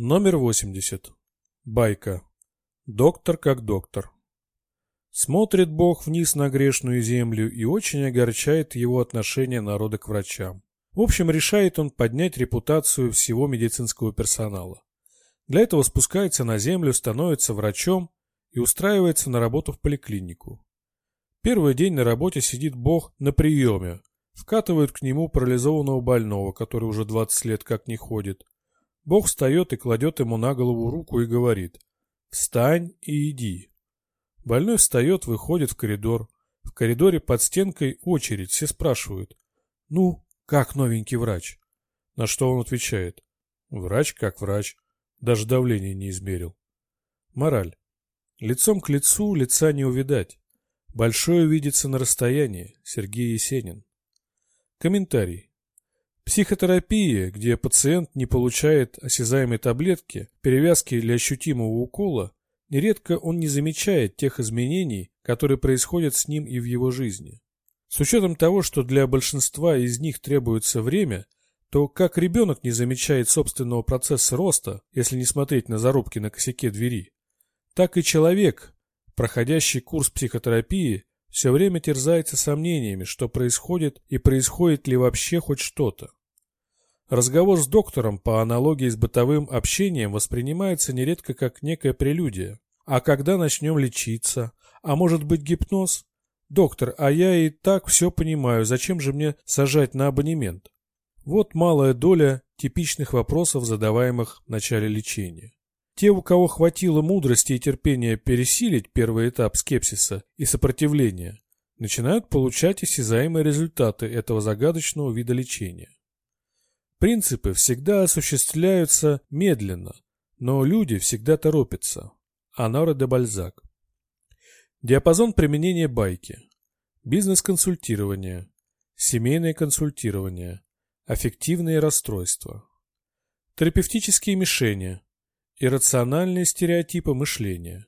Номер 80. Байка. Доктор как доктор. Смотрит Бог вниз на грешную землю и очень огорчает его отношение народа к врачам. В общем, решает он поднять репутацию всего медицинского персонала. Для этого спускается на землю, становится врачом и устраивается на работу в поликлинику. Первый день на работе сидит Бог на приеме. Вкатывают к нему парализованного больного, который уже 20 лет как не ходит. Бог встает и кладет ему на голову руку и говорит «Встань и иди». Больной встает, выходит в коридор. В коридоре под стенкой очередь, все спрашивают «Ну, как новенький врач?» На что он отвечает «Врач как врач, даже давление не измерил». Мораль. Лицом к лицу лица не увидать. Большое видится на расстоянии. Сергей Есенин. Комментарий. Психотерапия, где пациент не получает осязаемой таблетки, перевязки или ощутимого укола, нередко он не замечает тех изменений, которые происходят с ним и в его жизни. С учетом того, что для большинства из них требуется время, то как ребенок не замечает собственного процесса роста, если не смотреть на зарубки на косяке двери, так и человек, проходящий курс психотерапии, все время терзается сомнениями, что происходит и происходит ли вообще хоть что-то. Разговор с доктором по аналогии с бытовым общением воспринимается нередко как некая прелюдия. А когда начнем лечиться? А может быть гипноз? Доктор, а я и так все понимаю, зачем же мне сажать на абонемент? Вот малая доля типичных вопросов, задаваемых в начале лечения. Те, у кого хватило мудрости и терпения пересилить первый этап скепсиса и сопротивления, начинают получать осязаемые результаты этого загадочного вида лечения. Принципы всегда осуществляются медленно, но люди всегда торопятся. Аноре де Бальзак. Диапазон применения байки. Бизнес-консультирование. Семейное консультирование. Аффективные расстройства. Терапевтические мишени Иррациональные стереотипы мышления.